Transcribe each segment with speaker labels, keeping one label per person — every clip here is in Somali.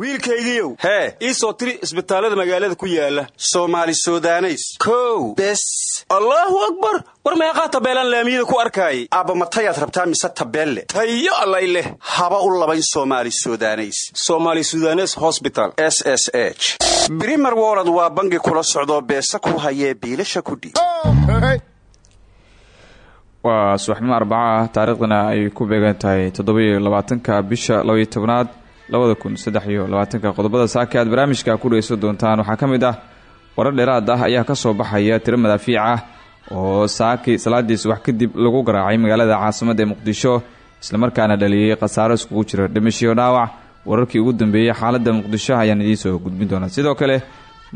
Speaker 1: wiilkaygiiow hee ii soo tiri isbitaallada magaalada ku yaalla soomaali sudaneys. Kow. Bes. Allaahu akbar. War meeqaa tabeelaan laamiyada ku arkaayay aabba matayaad rabtaa mise tabeelle tayo allay leh. Haba u labayn soomaali sudaneys. Somaali sudanes hosbital s s h. Brimer wolod waa bangi kula socdoo beesa ku hayee biilasha kudhiib
Speaker 2: waa subaxnimo arbaca ah taariikhdana ay ku beegan tahay toddobiyo labaatanka bisha labaiyo tobnaad labada kun saddex iyo labaatanka. Qodobada saaka aad barnaamijka ku dhegeysan doontaan waxaa ka mid ah warar dheeraad ah ayaa ka soo baxaya tiro madaafiic ah oo saaki salaadii subax kadib lagu garaacay magaalada caasimadda ee muqdisho islamarkaana dhaliyay khasaaro iskugu jira. Dhimashiyo dhaawac wararkii ugu dambeeyey xaaladda muqdisho ayaan idiinsoo gudbin doonaa. Sidoo kale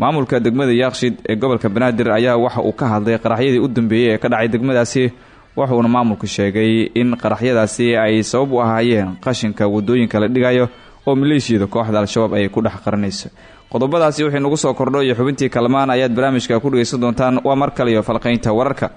Speaker 2: maamulka degmada yaaqshid ee gobolka banaadir ayaa waxa uu ka hadlay qaraxyadii u dambeeyey ee ka dhacay degmadaasi wuxuuna maamulku sheegay in qaraxyadaasi ay sabab u ahaayeen qashinka waddooyinka la dhigayo oo maleeshiyada kooxda al-shabaab ay ku dhex qaranayso. Qodobadaasi wixii nagu soo kordho iyo xubintii kalmaan ayaad barnaamijka ku dhegeysan doontaan. Waa mar kale iyo falqaynta wararka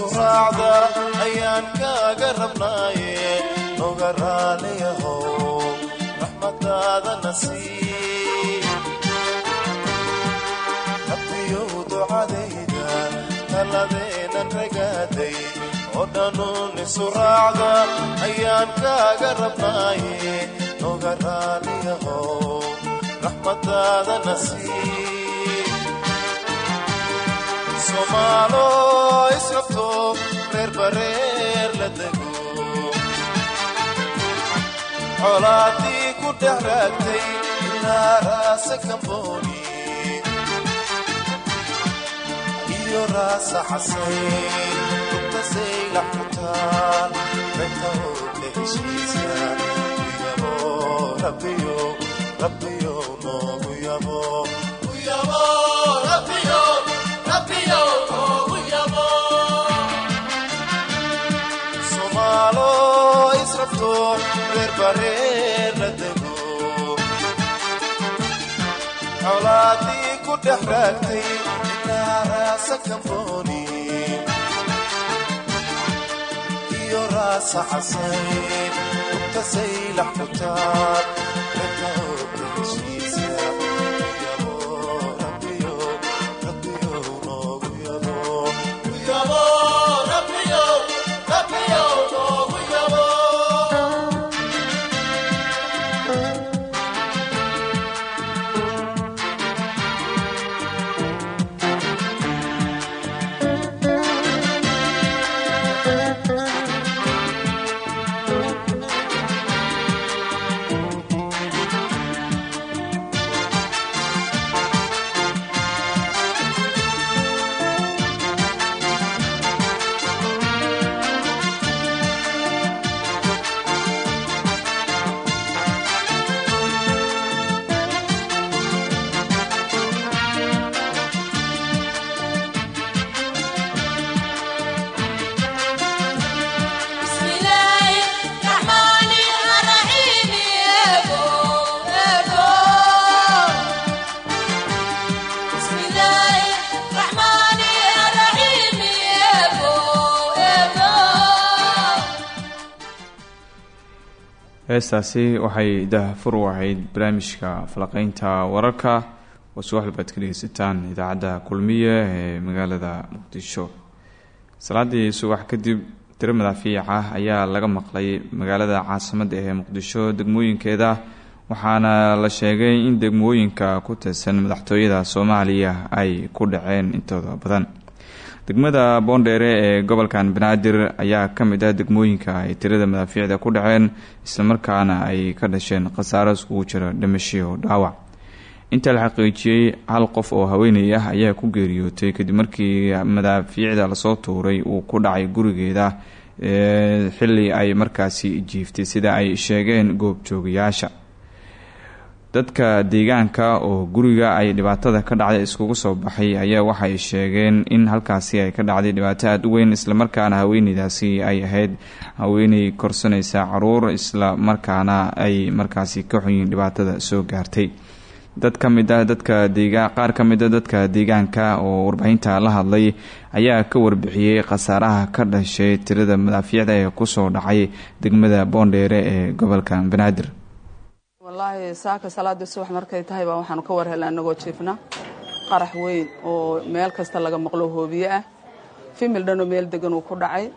Speaker 3: isu raacda ayaan kaaga rabnaaye noga raaliyahow raxmadaada nasiib rabbiyow ducadayda taladeenan ragaaday oo dhanuun isu raacda ayaan kaaga rabnaaye noga raaliyahow raxmadaada nasiib colaadii ku dhex raagtay ilaa raasa kambooni iyo raasa xasayn intasaylax ku taal ragta oogla heshiisa yabo rabbiyo rabbiyo noogu yabo reer bareer la dego colaadii ku dhex raagtay ilaa raasa kambooni iyo raasa xasayn intasaylax ku taal
Speaker 2: heestaasi waxay dahfur u ahayd barnaamijka falaqaynta wararka oo subax walbaad ka dhegeysataan idaacadda kulmiye ee magaalada muqdisho. Salaadii subax kadib tiro madaafiic ah ayaa laga maqlay magaalada caasimadda ee muqdisho degmooyinkeeda waxaana la sheegay in degmooyinka ku tirsan madaxtooyada soomaaliya ay ku dhaceen intooda badan degmada boondheere ee gobolkan banaadir ayaa ka mid ah degmooyinka ay tirada madaafiicda ku dhaceen islamarkaana ay ka dhasheen khasaaro iskugu jira dhimashiyo dhaawac. Inta la xaqiijiyey hal qof oo haweeney ah ayaa ku geeriyootay kadib markii madaafiicda la soo tuuray uu ku dhacay gurigeeda xili ay markaasi jiiftay sida ay sheegeen goobjoogayaasha dadka deegaanka oo guriga ay dhibaatada ka dhacday iskugu soo baxay ayaa waxay sheegeen in halkaasi ay ka dhacday dhibaato aada u weyn islamarkaana haweeneydaasi ay ahayd haweeney korsanaysa carruur islamarkaana ay markaasi ka xunyiin dhibaatada soo gaartay. Dad ka ah dadka deegaa qaar ka mid a dadka deegaanka oo warbaahinta la hadlay ayaa ka warbixiyey khasaaraha ka dhashay tirada madaafiicda ee ku soo dhacay degmada boondheere ee gobolka banaadir
Speaker 4: wallaahi saaka salaada subax markay tahay baa waxaanu ka war helna anagoo jiifna qarax weyn oo meel kasta laga maqlo hoobiye ah. Fimil dhanoo meel degan uu ku dhacay.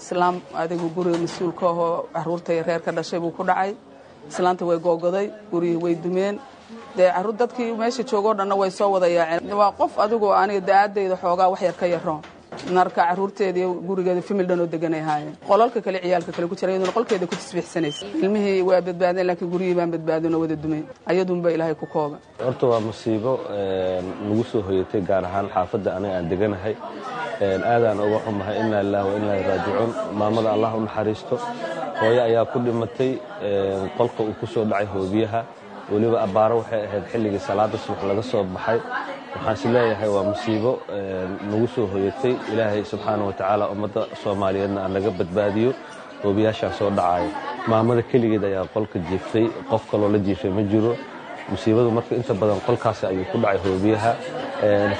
Speaker 4: Islaam adigu guriga mas'uulka ahoo caruurtay reer ka dhashay buu ku dhacay. Islaanta way googoday gurihii way dumeen. Dee carruur dadkii meesha joogoo dhanna way soo wada yaaceen waa qof adigu aniga da'aadayda xoogaa wax yar ka yaro marka caruurteedii gurigeeda fimil dhan oo deganay ahaayeen. Qolalka kale ciyaalka kale ku jira iyaduna qolkeeda ku tasbiixsanaysa ilmihii waa badbaadeen laakiin gurihii baan badbaadin oo wada dumeen ayadunba ilaahay ku kooba
Speaker 5: horta waa musiibo nagu soo hoyatay gaar ahaan xaafadda aniga aan deganahay. Aadaan uga xumahay inaa lilah wa inaa raajicuun. Maamada allah u naxariisto. Hooyo ayaa ku dhimatay qolka uu ku soo dhacay hoobiyaha. Weliba abbaaro waxay ahayd xilligii salaada subax laga soo baxay waxaan is leeyahay waa musiibo nagu soo hoyatay. Ilaahay subxaana wa tacaala ummadda soomaaliyeedna aan naga badbaadiyo hoobiyaashaan soo dhacayo maamada keligeed ayaa qolka jiiftay qof kaloo la jiifay ma jiro. Musiibadu marka inta badan qolkaasi ayuu ku dhacay hoobiyaha.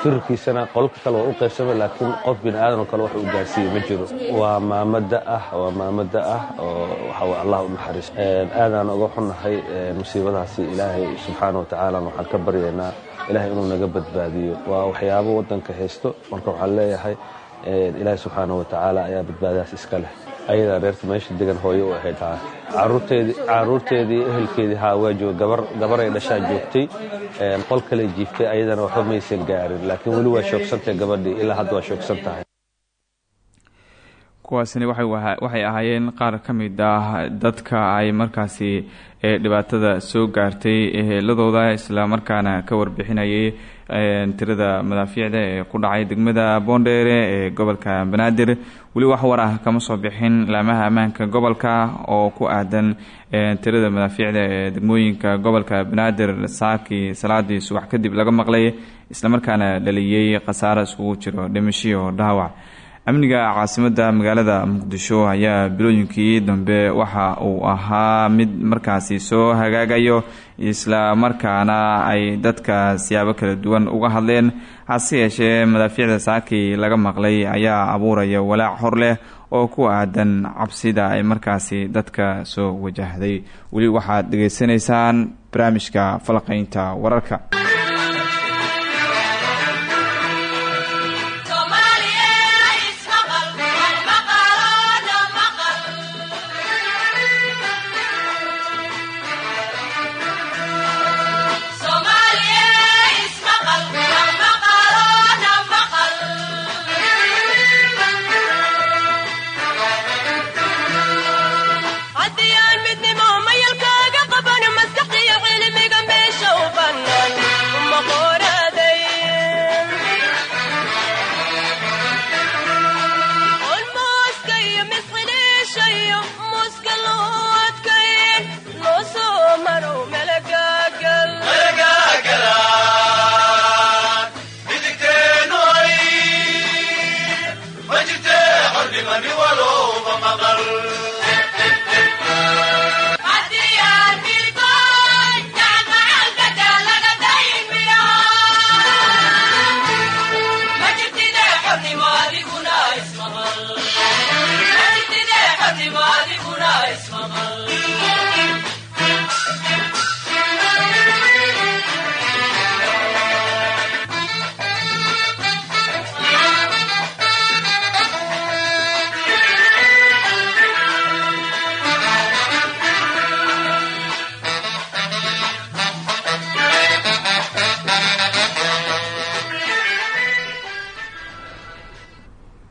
Speaker 5: Firarkiisana qolka kale waa u qaybsamay laakiin qof bini aadan oo kale wax uu gaarsiiyey ma jiro. Waa maamada ah waa maamada ah oo waxa allah u naxariis. Aadaan uga xunnahay musiibadaasi ilaahay subxaana wa waxaan ka baryaynaa ilaahay inuu naga badbaadiyo. Waa waxyaabo waddanka haysto. Marka waxaan leeyahay ilaahay subxaana wa tacaala ayaa badbaadaas iska leh. Ayadaa reerta meesha degan hooye u ahayd caruurteedii ehelkeedii haa waa joog gabaray dhashaa joogtay. Qol kale jiiftay ayadana waxba maysan gaarin. Laakiin weli waa shoogsantahay gabadhii. Ilaa hadda waa shoogsan tahay
Speaker 2: kuwaasina waxay ahaayeen qaar ka mid ah dadka ay markaasi dhibaatada soo gaartay eheladooda islamarkaana ka warbixinayay tirada madaafiicda ee ku dhacay degmada boondheere ee gobolka banaadir. Weli wax war ah kama soo bixin laamaha ammaanka gobolka oo ku aadan tirada madaafiicda ee degmooyinka gobolka banaadir saakii salaadii subax kadib laga maqlay islamarkaana dhaliyey khasaaro iskugu jiro dhimashiyo dhaawac amniga caasimadda magaalada muqdisho ayaa bilooyinkii dambe waxa uu ahaa mid markaasi soo hagaagayo isla markaana ay dadka siyaabo kala duwan uga hadleen. Hase yeeshee madaafiicda saakii laga maqlay ayaa abuuraya walaac hor leh oo ku aadan cabsida ay markaasi dadka soo wajahday. Weli waxaad dhegaysanaysaan barnaamijka falaqaynta wararka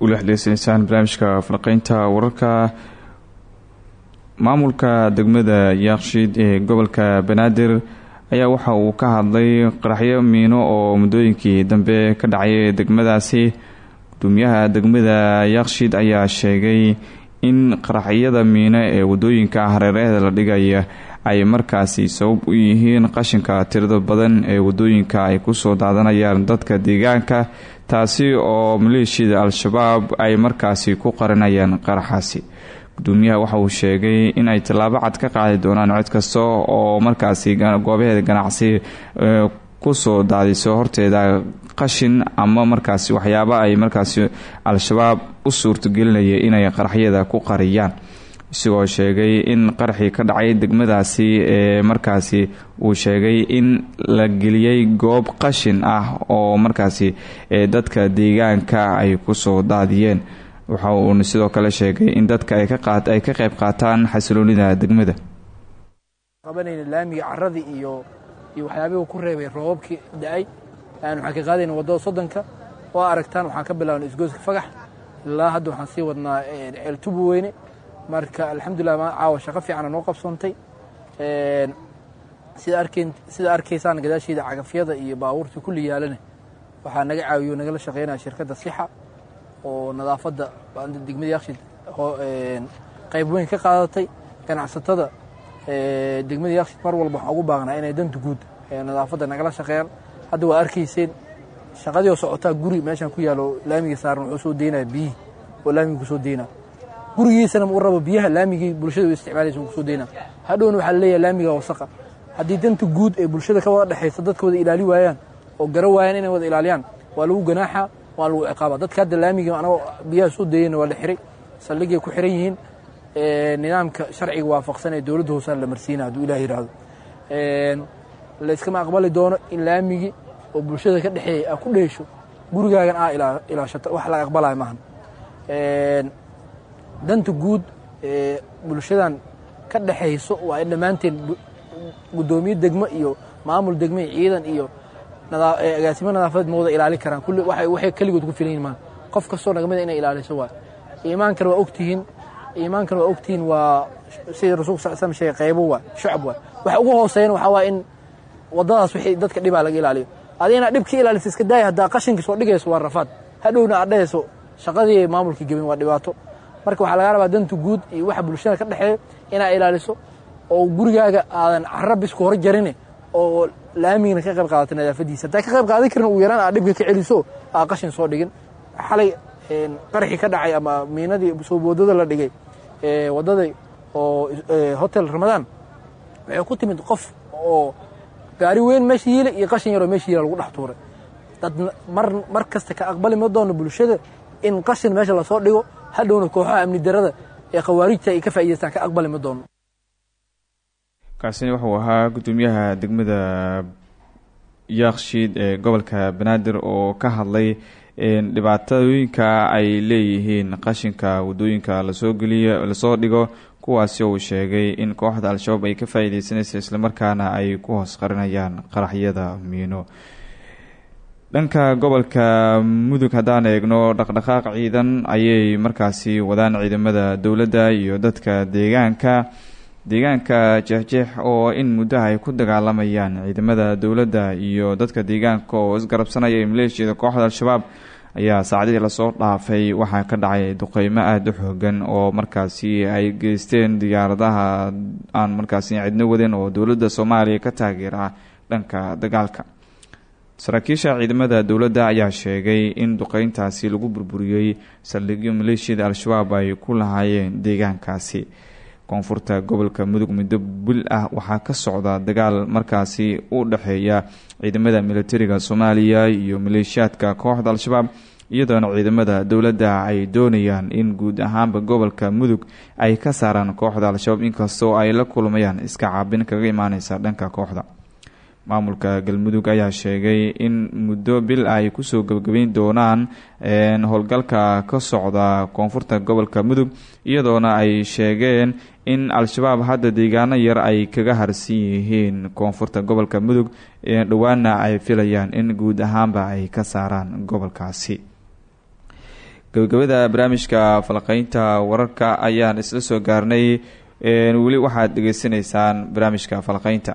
Speaker 2: weli waxaad degeysanaysaan barnaamijka falaqeynta wararka. Maamulka degmada yaaqshiid ee gobolka banaadir ayaa waxa uu ka hadlay qaraxyo miino oo muddooyinkii dambe ka dhacay degmadaasi. Gudoomiyaha degmada yaaqshiid ayaa sheegay in qaraxyada miino ee waddooyinka hareeraheeda la dhigaya ay markaasi sabab u yihiin qashinka tirada badan ee waddooyinka ay ku soo daadanayaan dadka deegaanka taasi oo maleeshiyada al-shabaab ay markaasi ku qarinayaan qaraxaasi. Gudoomiyaha waxa uu sheegay in ay tallaabo cad ka qaadi doonaan cid kasta oo markaasi goobaheeda ganacsi ku soo daadiso horteeda qashin ama markaasi waxyaaba ay markaasi al-shabaab u suurtagelinaya inay qaraxyada ku qariyaan isagoo sheegay in qaraxii ka dhacay degmadaasi ee markaasi uu sheegay in la geliyey goob qashin ah oo markaasi dadka deegaanka ay ku soo daadiyeen. Waxa uuna sidoo kale sheegay in dadka ay ka qayb qaataan xasiloonida degmada.
Speaker 6: Laamiga caradii iyo iyo waxyaabihii uu ku reebay roobabkii da'ay. Waxaan ka qaadayna waddada soddonka oo aragtaan waxaan ka bilaabnay isgooska fagax. Ilaa hadda waxaan sii wadnaa ceeltubu weyne marka alxamdulilah ma caawa shaqo fiicana noo qabsoontay. Sida arkeen sida arkaysaan gadaasheeda cagafyada iyo baabuurta kulli yaalane waxaa naga caawiyo nagala shaqeynaya shirkadda sixa oo nadaafadda degmada yakshiid qayb weyn ka qaadatay. Ganacsatada degmada yakshiid mar walba waxaan ugu baaqnaa inay danta guud nadaafadda nagala shaqeeyaan. Hadda waa arkayseen shaqadii oo socotaa guri meeshaan ku yaalo laamiga saaran wuxuu soo deynaya biyihii oo laamiga ku soo deynaa gurigiisana u rabo biyaha laamigii bulshada isticmaalaysa uu ku soo deynaa hadhowna waxaa la leeyahay laamiga wasaqa. Haddii danta guud ee bulshada ka wada dhexaysa dadka wada ilaali waayaan oo gara waayaan inay wada ilaaliyaan waa lagu ganaaxa waa lagu ciqaaba. Dadka hadda laamiga anagoo biyaha soo deeyana waa la xiray saldhigay ku xiran yihiin nidaamka sharciga waafaqsan ee dowladda hoosaan la marsiina hadduu ilah yidhaahdo layskama aqbali doono in laamigii oo bulshada ka dhexeeyay aa ku dheesho gurigaagan aa ilaashata wax laga aqbalaya maahan danta guud ee bulshadan ka dhexayso waa in dhammaanteen guddoomiye degmo iyo maamul degmo iyo ciidan iyo agaasimo nadaafadeed ma wada ilaali karaan. Waxay keligood ku filan yihiin maan qof kastoo nagamida inay ilaaliso waay iimaankana waa ogtihiin iimaankana waa ogtihiin waa sidii rasulka sal slam sheegay qaybo waay shucab waay waxa ugu hooseyna waxaa waaya in waddadaas wixii dadka dhibaa laga ilaaliyo. Adi inaad dhibka ilaalisa iska daaya haddaa qashinka soo dhigayso waa rafaad. Hadhowna aad dhehayso shaqadii maamulkii gebin waa dhibaato marka waxaa laga rabaa danta guud iyo waxa bulshada ka dhexeeya inaad ilaaliso oo gurigaaga aadan carabisku hor jarine oo laamigina ka qayb qaadato nadaafadiisa. Haddaa ka qayb qaadan karin ugu yaraan aad dhibka ka celiso aa qashin soo dhigin. Xalay qaraxii ka dhacay ama miinadii soo boodada la dhigay waddada oo hotel ramadaan waxay ku timid qof oo gaari weyn meesha yiila iyo qashin yaroo meesha yiila lagu dhex tuuray. Dad mar mar kasta ka aqbali ma doono bulshada in qashin meesha la soo dhigo hadhowna kooxaha amni darada ee khawaarijta ay ka faa'idaystaan ka aqbali ma doono.
Speaker 2: Kaasina wuxuu ahaa guddoomiyaha degmada yaakshiid ee gobolka banaadir oo ka hadlay dhibaatooyinka ay leeyihiin. Qashinka waddooyinka la soo geliyo la soo dhigo kuwaasi uu sheegay in kooxda al-shabaab ay ka faa'iideysanaysa islamarkaana ay ku hoos qarinayaan qaraxyada miino dhanka gobolka mudug haddaan eegno dhaqdhaqaaq ciidan ayay markaasi wadaan ciidamada dowladda iyo dadka deegaanka. Deegaanka jeexjeex oo in muddaha ay ku dagaalamayaan ciidamada dowladda iyo dadka deegaanka oo isgarabsanaya ee maleeshiyada kooxda al-shabaab ayaa saacadihii la soo dhaafay. Waxaa ka dhacay duqeymo aada u xoogan oo markaasi ay geysteen diyaaradaha aan markaasi cidno wadin oo dowladda soomaaliya ka taageera dhanka dagaalka saraakiisha ciidamada dowladda ayaa sheegay in duqeyntaasi lagu burburiyey saldhigyo maleeshiyada al-shabaab ay ku lahaayeen deegaankaasi. Koonfurta gobolka mudug muddo bil ah waxaa ka socda dagaal markaasi u dhexeeya ciidamada militariga soomaaliya iyo maleeshiyaadka kooxda al-shabaab iyadoona ciidamada dowladda ay doonayaan in guud ahaanba gobolka mudug ay ka saaraan kooxda al-shabaab. Inkastoo ay la kulmayaan iska caabin kaga imaaneysa dhanka kooxda maamulka galmudug ayaa sheegay in muddo bil ay ku soo gebagabeyn doonaan howlgalka ka socda koonfurta gobolka mudug iyadoona ay sheegeen in al-shabaab hadda deegaano yar ay kaga harsan yihiin koonfurta gobolka mudug dhowaana ay filayaan in guud ahaanba ay ka saaraan gobolkaasi. Gabagabada barnaamijka falaqeynta wararka ayaan isla soo gaarnay weli waxaad dhegeysanaysaan barnaamijka falaqeynta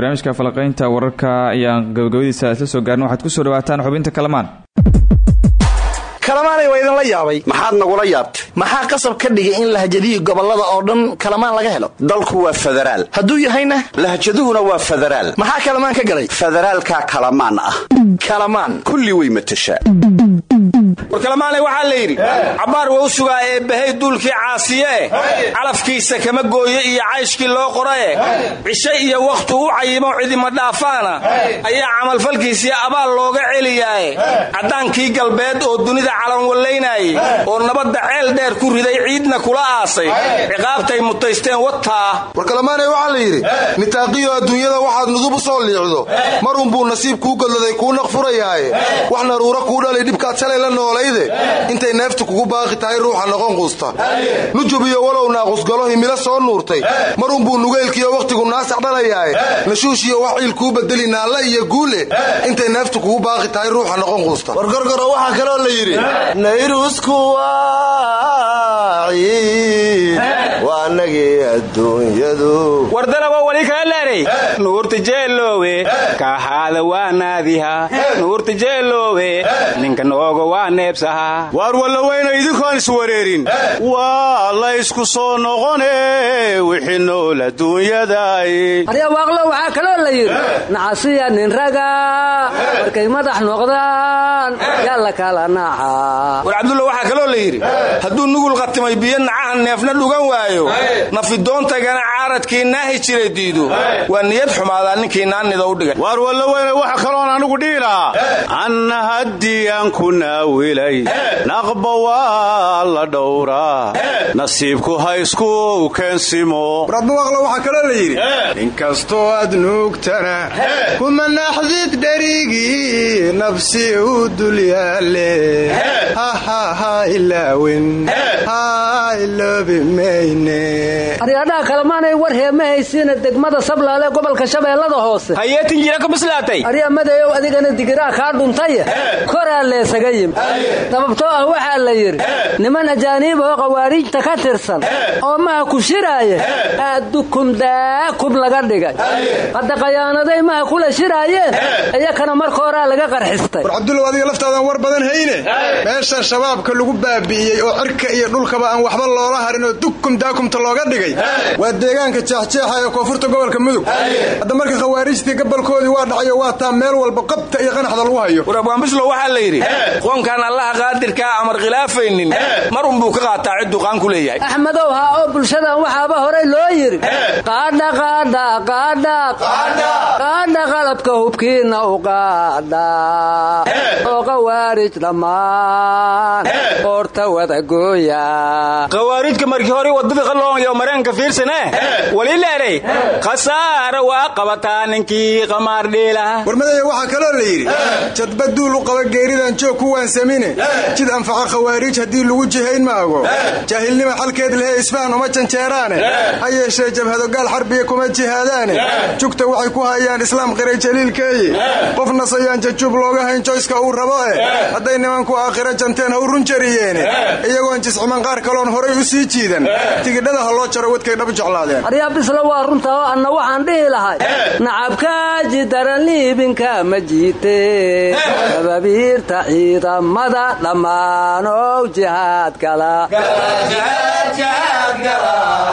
Speaker 2: barnaamijka falaqeynta wararka ayaan gabagabadiisa isla soo gaarna waxaad ku soo dhawaataan xubinta kalamaan.
Speaker 7: Kalamaanay waa idinla yaabay.
Speaker 1: Maxaad nagula yaabtay
Speaker 7: maxaa qasab ka dhigay in lahjadihii gobollada oo dhan kalamaan laga helo?
Speaker 1: Dalku waa federaal.
Speaker 7: Hadduu yahayna?
Speaker 1: Lahjaduhuna waa federaal.
Speaker 7: Maxaa kalamaan ka galay?
Speaker 1: Federaalkaa kalamaan ah.
Speaker 7: Kalamaan.
Speaker 1: Kulli way matashaa.
Speaker 8: Warkalamaanay waxaa la yidhi cabbaar wou sugaa ee bahay duulkii caasiyeeh calafkiisa kama gooye iyo cayshkii loo qorae cishe iyo wakhtu u cayimo cidima dhaafaana. Ayaa camalfalkiisii abaal looga celiyaae caddaankii galbeed oo dunida calanwallaynayey oo nabadda ceel dheer ku riday ciidna kula aasay. Ciqaabtay mutaysteen wataa
Speaker 9: warkalamaanay waxaa la yidhi nitaaqiyo adduunyada waxaad nudub u soo liicdo. Marunbuu nasiib kuu godladay kuu naqfurayaaye wax naruuro kuu dhalay dhibkaad shalay la noolayde. Intay neeftu kugu baaqi tahay ruuxa noqon quusta. Nujub iyo walow naaqusgalo himilo soo nuurtay. Marunbuu nugeylkiiyo wakhtigu naasac dhalayaaye nashuush iyo wax ciil kuu bedeli naalle iyo guule. Intay neeftu kugu baaqi tahay ruuxa noqon quusta.
Speaker 3: Wargorgoro waxaa kaloo la yidhi nayrusku waa ciid waa nagii adduunyadu.
Speaker 8: Wardaraba wali kaa leeray nuurta jeeloowe kaahaada waa naadiha. Nuurta jeeloowe ninka nooga waa neebsaha.
Speaker 10: Waar wallaweyna idinkoon iswareerin waa laysku soo noqone wixii nool adduunyaday
Speaker 11: aryawaaqlo waxaa kaloo la yidhi nacasiya nin raga markay madax noqdaan yaa la kala naaxa.
Speaker 8: War cabdulla waxaa kaloo la yidhi hadduu nugul qatimay biyo nacaha neefna dhugan waayo. Nafidoontagana caaradkii naahi jira diido waa niyad xumaadaa ninkii naannida u dhigay.
Speaker 10: Waar wallaweyne waxa kaloon anigu dhihi lahaa anna haddii aan ku naawilay. Naqba waa la dhowraa. Nasiibku ha isku keensimo
Speaker 9: radmawaqlo waxaa kaloo la yidhi. Inkastoo aad nuugtana kuma naxdid dherigii nafsi u dulyaale hahaha ilaawin ha iloobi mayne.
Speaker 11: Aryadhaha kalemaanay war heema haysiina degmada sablaale gobolka shabeellada hoose.
Speaker 8: Hayeetin jira ka bislaatay.
Speaker 11: Aryamadeyow adigana digiraa kaa dhuntaya koraa leesaga yimi sababtoo ah waxaa la yidhi niman ajaaniib oo qawaariijta ka tirsan oo maha ku shiraaya aadukum daakum laga dhigay. Hadda qayaanaday maha kula shiraayeen iyakana marka horaa laga qarxistay.
Speaker 9: War cabdulow adiga laftaadan war badan hayne. Meesha shabaabka lagu baabi'iyey oo cirka iyo dhulkaba aan waxba loola harin oo dukum daakumta looga dhigay. Waa deegaanka jeexjeexa ee koonfurta gobolka mudug hadda marka khawaariijtii gabalkoodii waa dhacayo waa taa meel walba qabta iyo qanaxda lagu hayo.
Speaker 8: War abwaanbislo waxaa la yidhi qoonkaan allaha qaadirkaa amar khilaafaynin mar unbuu ka qaataa cidduu qaan ku leeyahay.
Speaker 11: Axmedow haa oo bulshadan waxaaba horey loo yidhi qaadha qalabka hubkiinna u qaadha oo qawaarij dhammaan qoorta wada gooya
Speaker 8: khawaarijka markii hore waddada qalooyo mareenka fiirsane. Walileeray khasaara waa qabataa ninkii qamaardhiilaha
Speaker 12: warmadaya waxaa kaloo la yidhi jadbaduul u qaba geeridan joog kuwaan samine. Jid anfaca khawaariij haddii lagu jihayn ma ago jaahilnima xalkeed lehe isfahan uma janjeeraane. Ha yeeshee jabhadogaal xarbiya kuma jihaadaane. Jugta waxay ku hayaan islaam qiray jaliilkeeye qof nasayaan jajuub looga hayn joyska uu rabo eh. Hadday nimanku aakhiro janteen ha run jariyeene. Iyagoon jisciman qaar kaloon horay u sii jiidan. Tigidhada ha loo jaro wadkay dhab jeclaadeen.
Speaker 11: Aryaabisla waa runta oo anna waxaan dhihi lahay. Nacabkaaji daran liibinka ma jiite. Sababiirta ciidamada dhammaanow jihaad gala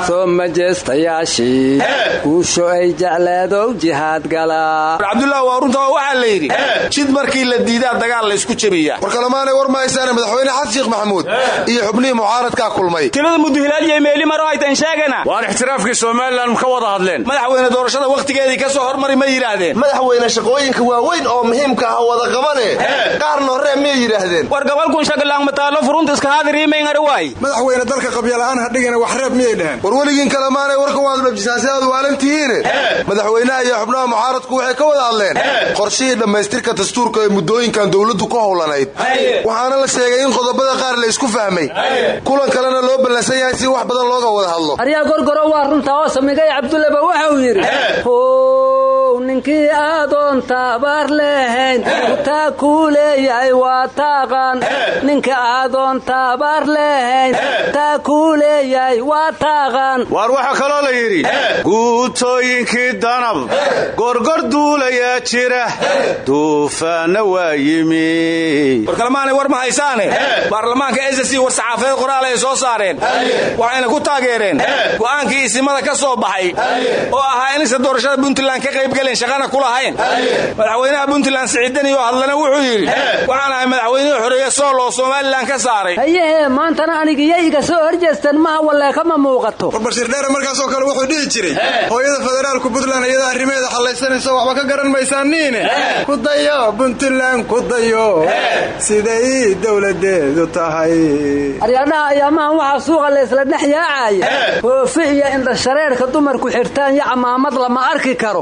Speaker 11: soo majeestayaashii guusho ay jecleedow jihaad gala.
Speaker 8: Cabdullah waa runta waxaa la yidhi jid markii la diidaa dagaal la isku jebiya
Speaker 9: war kalemaanay war mahaysaane madaxweyne xasan sheekh maxamuud iyo xubnihii mucaaradkaa kulmay.
Speaker 8: Tirada muduhilaaliyo meeli maro haytan sheegana?
Speaker 10: Waan ixtiraafkii somalilan ka wada hadleen.
Speaker 8: Madaxweyne doorashada wakhtigeedii ka soo hormari ma yidhaahdeen.
Speaker 3: Madaxweyne shaqooyinka waaweyn oo muhiimka ah wada qabane qaarna horee miyay yidhaahdeen.
Speaker 8: War gabalkun shagalaangmataalo furunta iska haadiriimaynari waay
Speaker 12: madaxweyne dalka qabyala'aan ha dhigina wax reeb miyay dhaheen
Speaker 9: weligiin kalemaanay warkan waad dhabjisaasi aad waalantihiine madaxweynaha iyo xubnaha mucaaradku waxay ka wada hadleen. Qorshihii dhammaystirka dastuurka ee muddooyinkan dowladdu ka howlanayd. Waxaana la sheegay in qodobada qaar la isku fahmay. Kulan kalena loo ballansan yahay si wax badan looga wada hadlo.
Speaker 11: Aryaa gorgoro waa runta oo samigay cabdullaba waxau yidhi how ninkii aadoon taabaar lehayn taa kuu leeyahay waa taaqan ninka aadoon taabaar lehayn taa kuu leeyahay waa taaqan
Speaker 10: waar waxaa kaloo la yidhi? Guutooyinkii danab gorgor duulayaa jira. Duufaanna waa yimi.
Speaker 8: Warkalmaanay war ma haysaane? Baarlamaanka ss war saxaafadeed qoraal ay soo saareen. Waxayna ku taageereen. Go'aankii isimada ka soo baxay oo ahaa inaysan doorashada puntland ka qaybgelin shaqana ku lahayn madaxweynaha puntland siciidani oo hadlana wuxuu yidhi waxaan ahay madaxweynihii xoreeye sool oo somalilan ka saaray.
Speaker 11: Hayehee maantana anigiyo iga soo horjeesteen maha walleekama muuqato.
Speaker 12: War bashiir dheere markaasoo kale wuxuu dhihi jiray hooyada federaalku puntland iyada arrimeeda xallaysanayso waxba ka garan maysaaniine ku dayo puntland ku dayo. Siday dowladeedu tahay.
Speaker 11: Aryaadhaha ayaamahan waxaa suuqa laysla dhex yaacaya hoofi iyo indhashareerka dumarku xirtaan iyo camaamad lama arki karo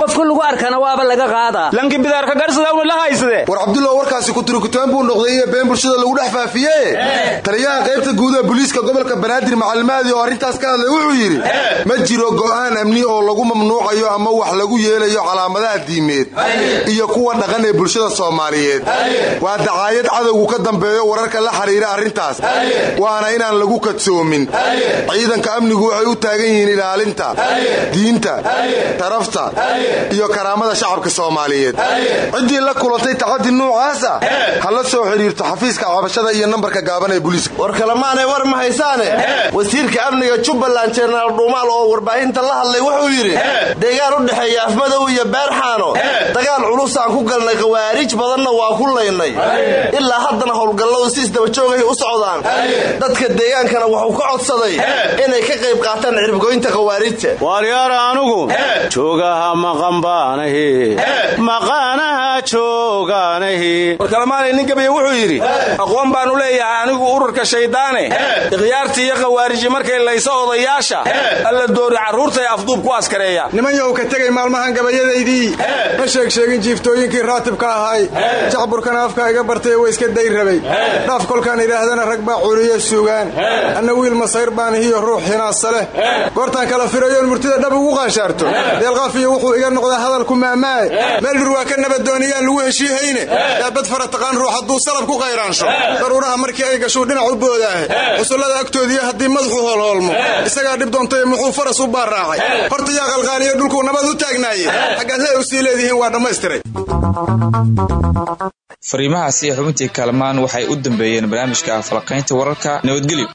Speaker 11: qofka lagu arkana waaba laga qaadaa
Speaker 8: lanki bidaarka garsadawna la haysade.
Speaker 9: War cabdullah warkaasi kuturikutaan buu noqday iyo been bulshada lagu dhex faafiye. Taliyaha qaybta guudaha booliiska gobolka banaadir macalimaadi oo arrintaas ka hadlay wuxuu yidhi ma jiro go'aan amni oo lagu mamnuucayo ama wax lagu yeelayo calaamadaha diimeed iyo kuwa dhaqan ee bulshada soomaaliyeed. Waa dacaayad cadowgu ka dambeeyo wararka la xiriira arrintaas waana inaan lagu kadsoomin. Ciidanka amnigu waxay u taagan yihiin ilaalinta diinta tarafta iyo karaamada shacabka soomaaliyeed. Ciddii la kulantay tacadi nuucaasa ha la soo xidhiirto xafiiska cabashada iyo nambarka gaaban ee booliiska
Speaker 3: war kalemaanay war ma haysaane? Wasiirka amniga jubbaland jenaraal dhuumaal oo warbaahinta la hadlay wuxuu yidhi deegaan u dhexeeya afmadow iyo beerxaano dagaal culusaan ku galnay khawaariij badanna waa ku laynay. Ilaa haddana howlgalladu si isdabajoogahay u socdaan. Dadka deegaankana wuxuu ka codsaday inay ka qayb qaataan ciribgoynta khawaarijta
Speaker 10: waaryaara anugu joogaha maqan baanahi maqaanaha joogaanahi
Speaker 8: warkalamaanay nin gabiya wuxuu yidhi aqoon baanu leeyahay anigu ururka shayddaane ikhyaartii iyo khawaariji markay layso odayaasha alla doori carruurtay afduub ku askareeya
Speaker 12: niman yow ka tegay maalmahan gabayadaydii ma sheeg sheegin jiiftooyinkii raatibka ahay. Jacburkana afka iga bartay way iska day rabay. Dhaaf kolkaan idhaahdana rag baa culiyo sugaan anna wiil masayr baan hiyo ruux hinaasa leh. Goortaan kala firayoon murtida dhab ugu qaashaarto deelqaafiyo wuxuu iga noqdaa hadalku maamaaye meel dhur waa ka nabadooniyaan lagu heshiihayne. Daabad fara taqaan ruux hadduu salab ku qayraansho daruuraha markii ay gashuu dhinac u boodaahe. Cusullada agtoodiiyo haddii madaxu hoolhoolmo isagaa dhib doontay muxuu faras u baarraacay horta yaa qalqaaliyo dhulkuu nabad u taagnaaye xaggaad le u sii leedihiin waa dhammaystiray.
Speaker 2: Fariimahaasi xubintii kaalmaan waxay u dambeeyeen barnaamijka falaqaynta wararka nabadgelyo